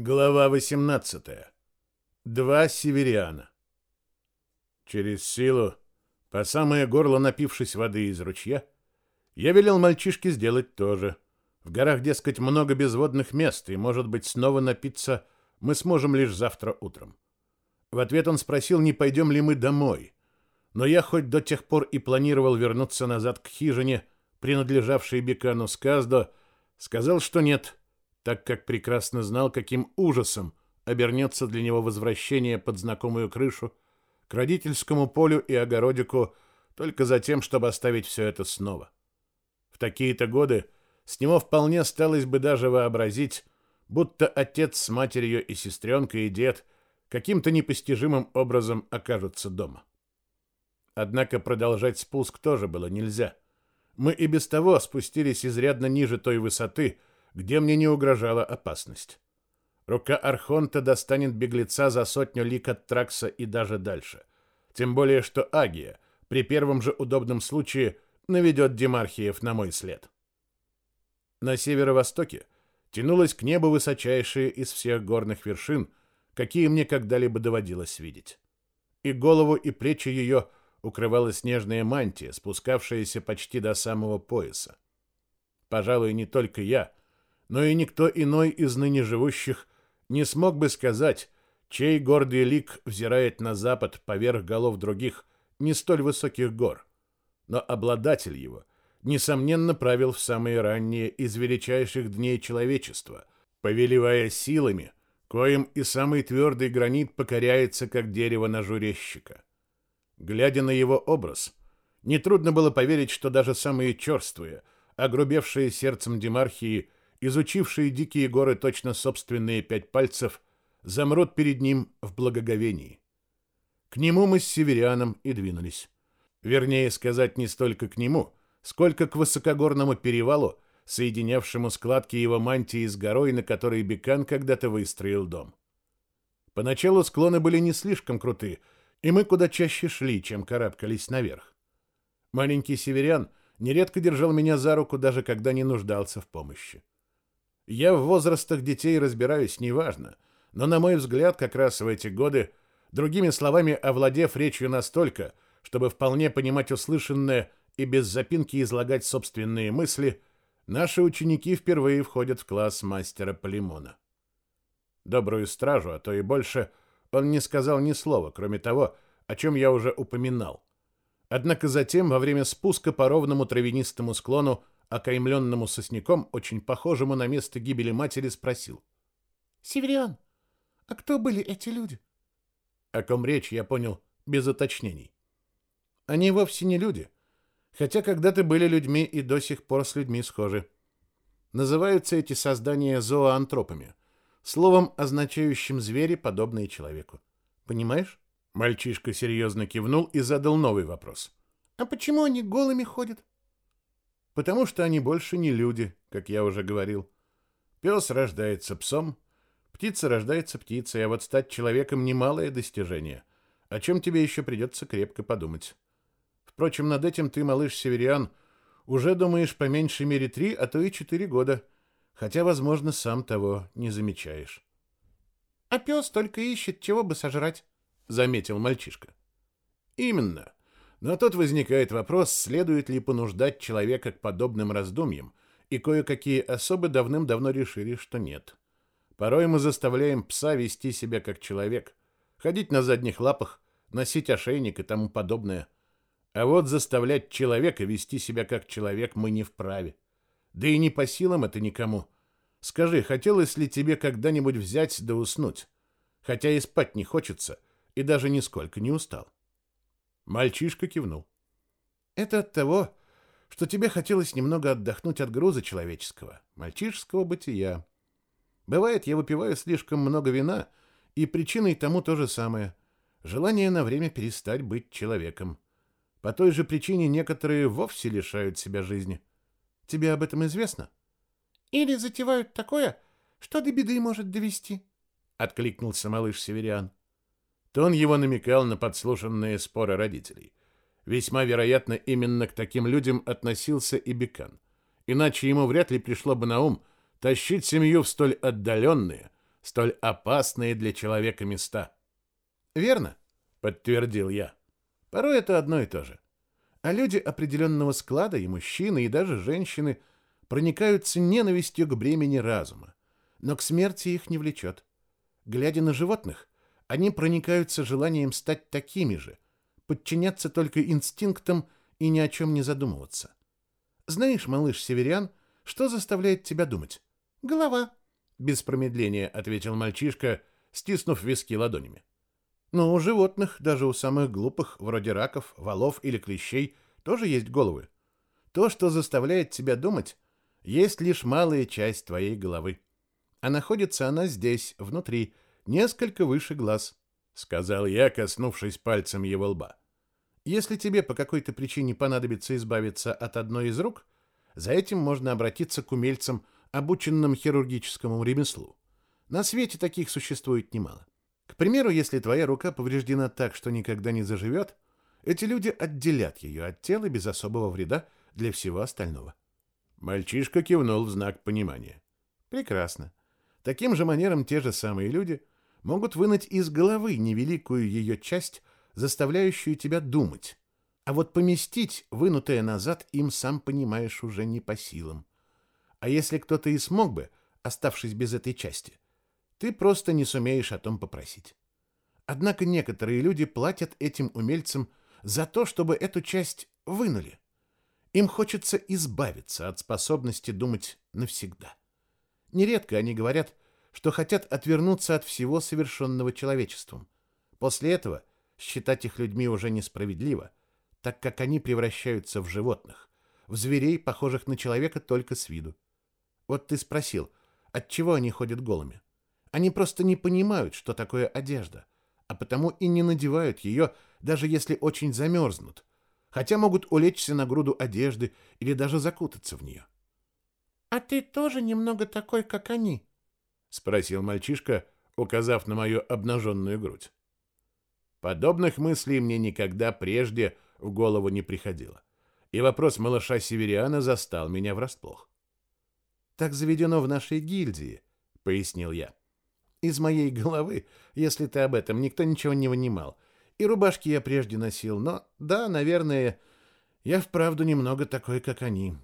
Глава 18. Два северяна. Через силу, по самое горло напившись воды из ручья, я велел мальчишке сделать то же. В горах, дескать, много безводных мест, и, может быть, снова напиться мы сможем лишь завтра утром. В ответ он спросил, не пойдем ли мы домой. Но я хоть до тех пор и планировал вернуться назад к хижине, принадлежавшей Бекану Сказдо, сказал, что нет — так как прекрасно знал, каким ужасом обернется для него возвращение под знакомую крышу, к родительскому полю и огородику только за тем, чтобы оставить все это снова. В такие-то годы с него вполне осталось бы даже вообразить, будто отец с матерью и сестренкой и дед каким-то непостижимым образом окажутся дома. Однако продолжать спуск тоже было нельзя. Мы и без того спустились изрядно ниже той высоты, где мне не угрожала опасность. Рука Архонта достанет беглеца за сотню лик от Тракса и даже дальше. Тем более, что Агия при первом же удобном случае наведет Демархиев на мой след. На северо-востоке тянулась к небу высочайшая из всех горных вершин, какие мне когда-либо доводилось видеть. И голову, и плечи ее укрывала снежная мантия, спускавшаяся почти до самого пояса. Пожалуй, не только я — но и никто иной из ныне живущих не смог бы сказать, чей гордый лик взирает на запад поверх голов других не столь высоких гор. Но обладатель его, несомненно, правил в самые ранние из величайших дней человечества, повелевая силами, коим и самый твердый гранит покоряется, как дерево ножу резчика. Глядя на его образ, нетрудно было поверить, что даже самые черствые, огрубевшие сердцем демархии – изучившие дикие горы точно собственные пять пальцев, замрут перед ним в благоговении. К нему мы с северяном и двинулись. Вернее сказать, не столько к нему, сколько к высокогорному перевалу, соединявшему складки его мантии с горой, на которой Бекан когда-то выстроил дом. Поначалу склоны были не слишком круты, и мы куда чаще шли, чем карабкались наверх. Маленький северян нередко держал меня за руку, даже когда не нуждался в помощи. Я в возрастах детей разбираюсь неважно, но, на мой взгляд, как раз в эти годы, другими словами, овладев речью настолько, чтобы вполне понимать услышанное и без запинки излагать собственные мысли, наши ученики впервые входят в класс мастера Полимона. Добрую стражу, а то и больше, он не сказал ни слова, кроме того, о чем я уже упоминал. Однако затем, во время спуска по ровному травянистому склону, окаймленному сосняком, очень похожему на место гибели матери, спросил. «Севериан, а кто были эти люди?» О ком речь, я понял без уточнений. Они вовсе не люди, хотя когда-то были людьми и до сих пор с людьми схожи. Называются эти создания зооантропами, словом, означающим звери, подобные человеку. Понимаешь? Мальчишка серьезно кивнул и задал новый вопрос. «А почему они голыми ходят?» Потому что они больше не люди, как я уже говорил. Пес рождается псом, птица рождается птицей, а вот стать человеком немалое достижение, о чем тебе еще придется крепко подумать. Впрочем, над этим ты, малыш Севериан, уже думаешь по меньшей мере три, а то и четыре года, хотя, возможно, сам того не замечаешь. — А пес только ищет, чего бы сожрать, — заметил мальчишка. — Именно. Но тут возникает вопрос, следует ли понуждать человека к подобным раздумьям, и кое-какие особы давным-давно решили, что нет. Порой мы заставляем пса вести себя как человек, ходить на задних лапах, носить ошейник и тому подобное. А вот заставлять человека вести себя как человек мы не вправе. Да и не по силам это никому. Скажи, хотелось ли тебе когда-нибудь взять да уснуть? Хотя и спать не хочется, и даже нисколько не устал. Мальчишка кивнул. Это от того, что тебе хотелось немного отдохнуть от груза человеческого, мальчишеского бытия. Бывает, я выпиваю слишком много вина, и причиной тому то же самое — желание на время перестать быть человеком. По той же причине некоторые вовсе лишают себя жизни. Тебе об этом известно? Или затевают такое, что до беды может довести, — откликнулся малыш Северян. Тон его намекал на подслушанные споры родителей. Весьма вероятно, именно к таким людям относился и Бекан. Иначе ему вряд ли пришло бы на ум тащить семью в столь отдаленные, столь опасные для человека места. Верно, подтвердил я. Порой это одно и то же. А люди определенного склада, и мужчины, и даже женщины, проникаются ненавистью к бремени разума, но к смерти их не влечет. Глядя на животных, они проникаются желанием стать такими же, подчиняться только инстинктам и ни о чем не задумываться. Знаешь, малыш северян, что заставляет тебя думать? Голова, без промедления ответил мальчишка, стиснув виски ладонями. Но у животных, даже у самых глупых, вроде раков, валов или клещей, тоже есть головы. То, что заставляет тебя думать, есть лишь малая часть твоей головы. А находится она здесь, внутри, несколько выше глаз, — сказал я, коснувшись пальцем его лба. Если тебе по какой-то причине понадобится избавиться от одной из рук, за этим можно обратиться к умельцам, обученным хирургическому ремеслу. На свете таких существует немало. К примеру, если твоя рука повреждена так, что никогда не заживет, эти люди отделят ее от тела без особого вреда для всего остального. Мальчишка кивнул в знак понимания. Прекрасно. Таким же манером те же самые люди могут вынуть из головы невеликую ее часть, заставляющую тебя думать. А вот поместить вынутое назад им, сам понимаешь, уже не по силам. А если кто-то и смог бы, оставшись без этой части, ты просто не сумеешь о том попросить. Однако некоторые люди платят этим умельцам за то, чтобы эту часть вынули. Им хочется избавиться от способности думать навсегда. Нередко они говорят, что хотят отвернуться от всего совершенного человечеством. После этого считать их людьми уже несправедливо, так как они превращаются в животных, в зверей, похожих на человека только с виду. Вот ты спросил, от чего они ходят голыми? Они просто не понимают, что такое одежда, а потому и не надевают ее, даже если очень замерзнут, хотя могут улечься на груду одежды или даже закутаться в нее. — А ты тоже немного такой, как они? — спросил мальчишка, указав на мою обнаженную грудь. Подобных мыслей мне никогда прежде в голову не приходило, и вопрос малыша Севериана застал меня врасплох. «Так заведено в нашей гильдии», — пояснил я. «Из моей головы, если ты об этом, никто ничего не вынимал. И рубашки я прежде носил, но, да, наверное, я вправду немного такой, как они,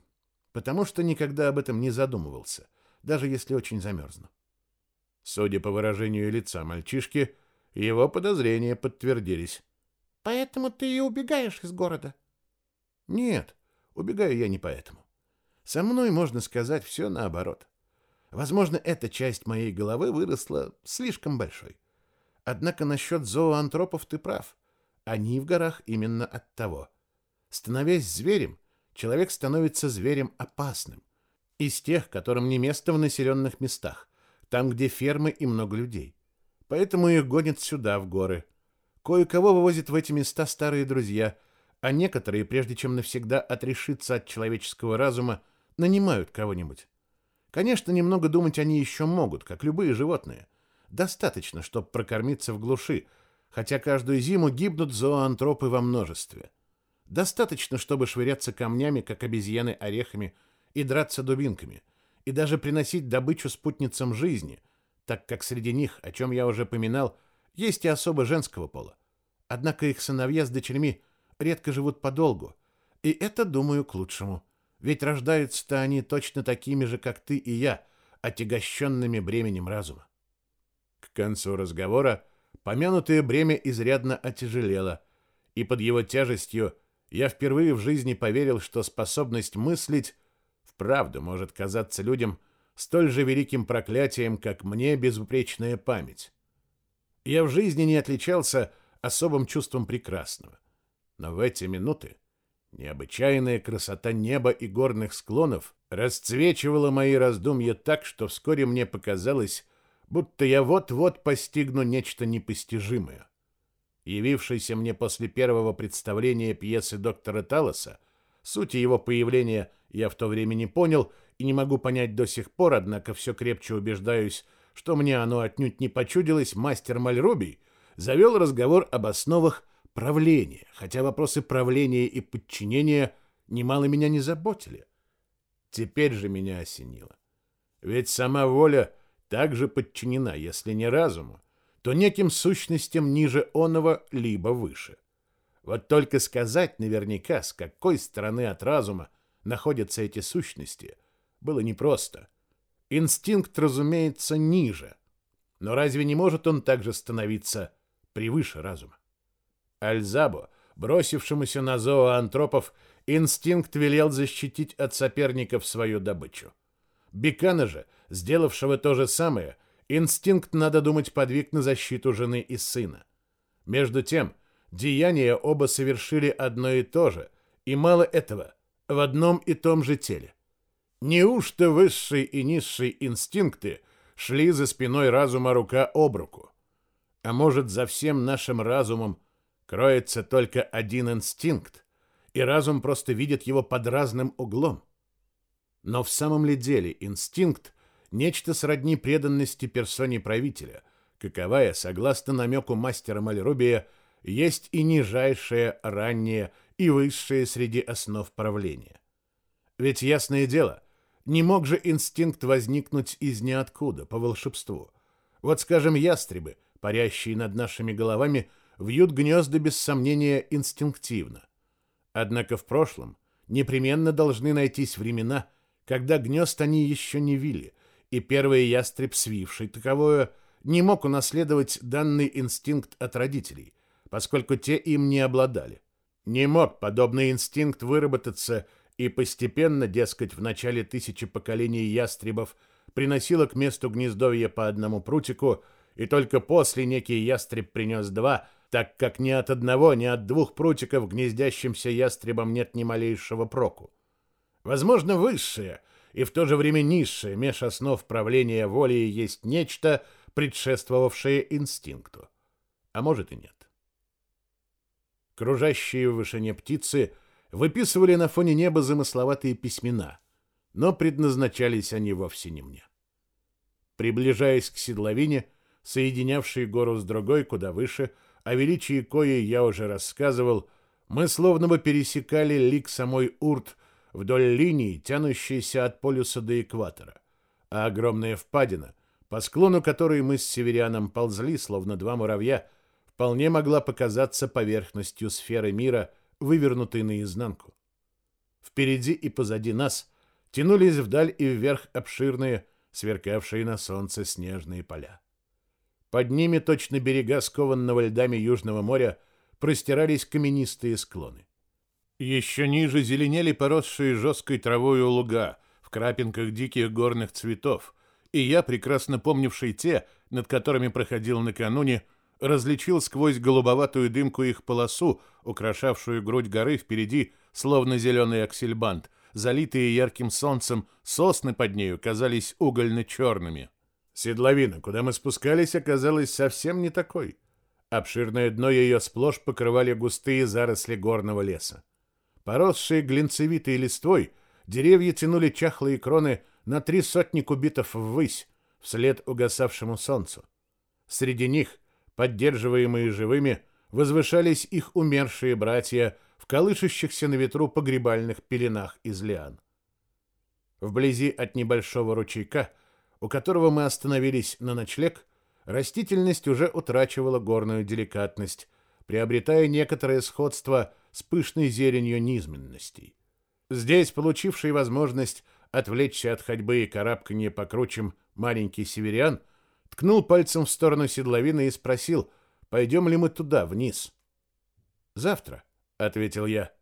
потому что никогда об этом не задумывался, даже если очень замерзну». Судя по выражению лица мальчишки, его подозрения подтвердились. «Поэтому ты и убегаешь из города?» «Нет, убегаю я не поэтому. Со мной, можно сказать, все наоборот. Возможно, эта часть моей головы выросла слишком большой. Однако насчет зооантропов ты прав. Они в горах именно от того. Становясь зверем, человек становится зверем опасным. Из тех, которым не место в населенных местах, там, где фермы и много людей. Поэтому их гонят сюда, в горы. Кое-кого вывозят в эти места старые друзья, а некоторые, прежде чем навсегда отрешиться от человеческого разума, нанимают кого-нибудь. Конечно, немного думать они еще могут, как любые животные. Достаточно, чтобы прокормиться в глуши, хотя каждую зиму гибнут зооантропы во множестве. Достаточно, чтобы швыряться камнями, как обезьяны орехами, и драться дубинками, и даже приносить добычу спутницам жизни, так как среди них, о чем я уже поминал, есть и особо женского пола. Однако их сыновья с дочерьми редко живут подолгу, и это, думаю, к лучшему. Ведь рождаются-то они точно такими же, как ты и я, отягощенными бременем разума. К концу разговора помянутое бремя изрядно отяжелело, и под его тяжестью я впервые в жизни поверил, что способность мыслить вправду может казаться людям столь же великим проклятием, как мне безупречная память. Я в жизни не отличался особым чувством прекрасного, но в эти минуты Необычайная красота неба и горных склонов расцвечивала мои раздумья так, что вскоре мне показалось, будто я вот-вот постигну нечто непостижимое. Явившийся мне после первого представления пьесы доктора Талоса, сути его появления я в то время не понял и не могу понять до сих пор, однако все крепче убеждаюсь, что мне оно отнюдь не почудилось, мастер Мальрубий завел разговор об основах правления, хотя вопросы правления и подчинения немало меня не заботили. Теперь же меня осенило. Ведь сама воля также подчинена, если не разуму, то неким сущностям ниже оного либо выше. Вот только сказать наверняка, с какой стороны от разума находятся эти сущности, было непросто. Инстинкт, разумеется, ниже. Но разве не может он также становиться превыше разума? Альзабо, бросившемуся на зооантропов, инстинкт велел защитить от соперников свою добычу. Бекана же, сделавшего то же самое, инстинкт, надо думать, подвиг на защиту жены и сына. Между тем, деяния оба совершили одно и то же, и мало этого, в одном и том же теле. Неужто высшие и низшие инстинкты шли за спиной разума рука об руку? А может, за всем нашим разумом кроется только один инстинкт, и разум просто видит его под разным углом? Но в самом ли деле инстинкт – нечто сродни преданности персоне правителя, каковая, согласно намеку мастера Мальрубия, есть и нижайшее, раннее и высшее среди основ правления. Ведь ясное дело, не мог же инстинкт возникнуть из ниоткуда, по волшебству. Вот, скажем, ястребы, парящие над нашими головами, вьют гнезда без сомнения инстинктивно. Однако в прошлом непременно должны найтись времена, когда гнезд они еще не вили, и первый ястреб, свивший таковое, не мог унаследовать данный инстинкт от родителей, поскольку те им не обладали. Не мог подобный инстинкт выработаться и постепенно, дескать, в начале тысячи поколений ястребов приносило к месту гнездовья по одному прутику, и только после некий ястреб принес два, так как ни от одного, ни от двух прутиков гнездящимся ястребам нет ни малейшего проку. Возможно, высшее и в то же время низшее меж основ правления воли есть нечто, предшествовавшее инстинкту. А может и нет. Кружащие в вышине птицы — выписывали на фоне неба замысловатые письмена, но предназначались они вовсе не мне. Приближаясь к седловине, соединявшей гору с другой куда выше, о величии кои я уже рассказывал, мы словно бы пересекали лик самой Урт вдоль линии, тянущейся от полюса до экватора, а огромная впадина, по склону которой мы с северяном ползли, словно два муравья, вполне могла показаться поверхностью сферы мира — вывернутый наизнанку. Впереди и позади нас тянулись вдаль и вверх обширные, сверкавшие на солнце снежные поля. Под ними, точно берега скованного льдами Южного моря, простирались каменистые склоны. Еще ниже зеленели поросшие жесткой травой луга в крапинках диких горных цветов, и я, прекрасно помнивший те, над которыми проходил накануне, различил сквозь голубоватую дымку их полосу, украшавшую грудь горы впереди, словно зеленый аксельбант. Залитые ярким солнцем, сосны под нею казались угольно-черными. Седловина, куда мы спускались, оказалась совсем не такой. Обширное дно ее сплошь покрывали густые заросли горного леса. Поросшие глинцевитой листвой, деревья тянули чахлые кроны на три сотни кубитов ввысь, вслед угасавшему солнцу. Среди них поддерживаемые живыми, возвышались их умершие братья в колышущихся на ветру погребальных пеленах из лиан. Вблизи от небольшого ручейка, у которого мы остановились на ночлег, растительность уже утрачивала горную деликатность, приобретая некоторое сходство с пышной зеленью низменностей. Здесь, получивший возможность отвлечься от ходьбы и карабканья по кручам маленький северян – ткнул пальцем в сторону седловины и спросил, пойдем ли мы туда, вниз. «Завтра», — ответил я.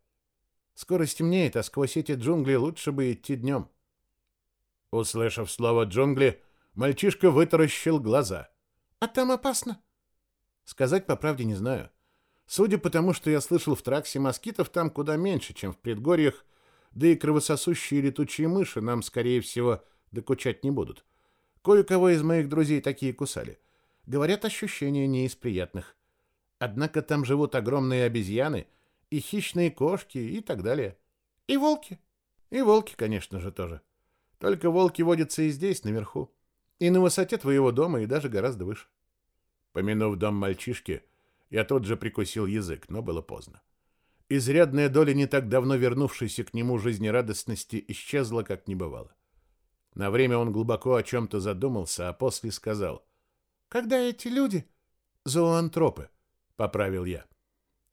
«Скоро стемнеет, а сквозь эти джунгли лучше бы идти днем». Услышав слово «джунгли», мальчишка вытаращил глаза. «А там опасно?» «Сказать по правде не знаю. Судя по тому, что я слышал в траксе, москитов там куда меньше, чем в предгорьях, да и кровососущие летучие мыши нам, скорее всего, докучать не будут. Кое-кого из моих друзей такие кусали. Говорят, ощущения не из приятных. Однако там живут огромные обезьяны и хищные кошки и так далее. И волки. И волки, конечно же, тоже. Только волки водятся и здесь, наверху. И на высоте твоего дома, и даже гораздо выше. Помянув дом мальчишки, я тут же прикусил язык, но было поздно. Изрядная доля не так давно вернувшейся к нему жизнерадостности исчезла, как не бывало. На время он глубоко о чем-то задумался, а после сказал. «Когда эти люди...» «Зооантропы», — поправил я.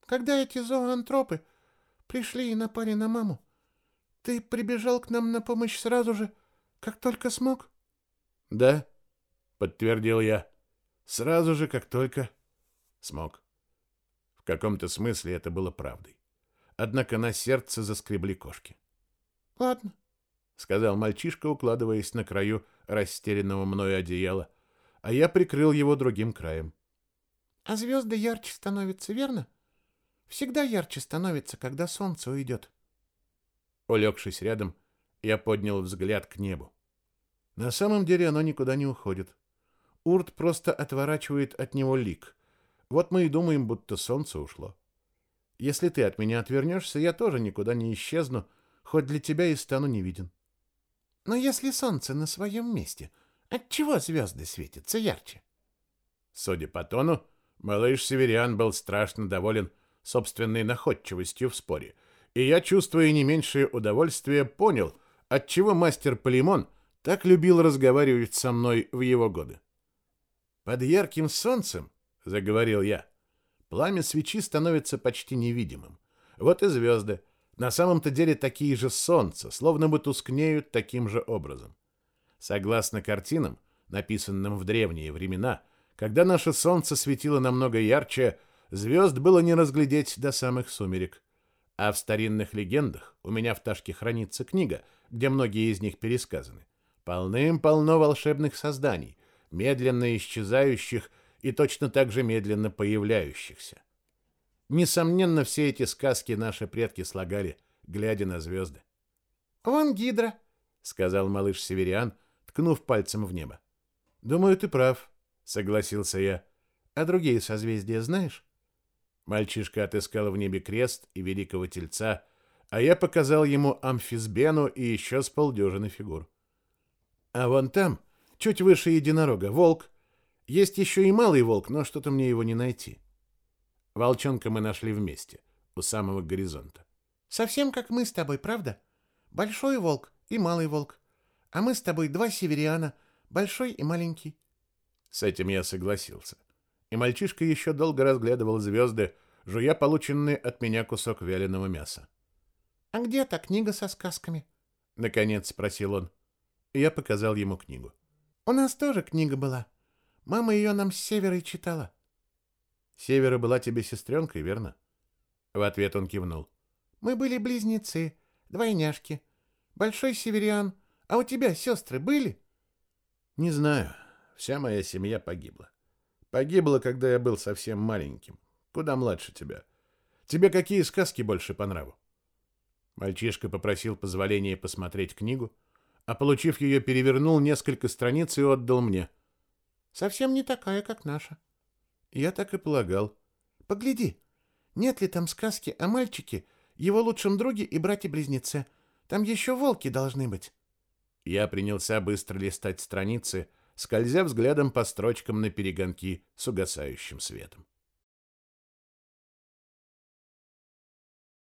«Когда эти зооантропы пришли и напали на маму, ты прибежал к нам на помощь сразу же, как только смог?» «Да», — подтвердил я. «Сразу же, как только смог». В каком-то смысле это было правдой. Однако на сердце заскребли кошки. «Ладно», — сказал мальчишка, укладываясь на краю расстеленного мною одеяла, а я прикрыл его другим краем. «А звезды ярче становятся, верно? Всегда ярче становится, когда солнце уйдет». Улегшись рядом, я поднял взгляд к небу. На самом деле оно никуда не уходит. Урт просто отворачивает от него лик. Вот мы и думаем, будто солнце ушло. Если ты от меня отвернешься, я тоже никуда не исчезну, хоть для тебя и стану невиден. Но если солнце на своем месте, отчего звезды светятся ярче? Судя по тону, малыш Северян был страшно доволен собственной находчивостью в споре — и я, чувствуя не меньшее удовольствие, понял, отчего мастер Полимон так любил разговаривать со мной в его годы. «Под ярким солнцем», — заговорил я, — «пламя свечи становится почти невидимым. Вот и звезды. На самом-то деле такие же солнца, словно бы тускнеют таким же образом. Согласно картинам, написанным в древние времена, когда наше солнце светило намного ярче, звезд было не разглядеть до самых сумерек. А в старинных легендах у меня в Ташке хранится книга, где многие из них пересказаны. Полным-полно волшебных созданий, медленно исчезающих и точно так же медленно появляющихся. Несомненно, все эти сказки наши предки слагали, глядя на звезды. «Вон гидра», — сказал малыш Севериан, ткнув пальцем в небо. «Думаю, ты прав», — согласился я. «А другие созвездия знаешь?» Мальчишка отыскал в небе крест и великого тельца, а я показал ему амфисбену и еще с полдюжины фигур. А вон там, чуть выше единорога, волк. Есть еще и малый волк, но что-то мне его не найти. Волчонка мы нашли вместе, у самого горизонта. Совсем как мы с тобой, правда? Большой волк и малый волк. А мы с тобой два севериана, большой и маленький. С этим я согласился и мальчишка еще долго разглядывал звезды, жуя полученный от меня кусок вяленого мяса. «А где та книга со сказками?» — наконец спросил он. Я показал ему книгу. «У нас тоже книга была. Мама ее нам с севера читала». «Севера была тебе сестренкой, верно?» В ответ он кивнул. «Мы были близнецы, двойняшки. Большой северян. А у тебя сестры были?» «Не знаю. Вся моя семья погибла. Погибла, когда я был совсем маленьким. Куда младше тебя. Тебе какие сказки больше по нраву? Мальчишка попросил позволения посмотреть книгу, а, получив ее, перевернул несколько страниц и отдал мне. Совсем не такая, как наша. Я так и полагал. Погляди, нет ли там сказки о мальчике, его лучшем друге и брате-близнеце? Там еще волки должны быть. Я принялся быстро листать страницы, скользя взглядом по строчкам на перегонки с угасающим светом.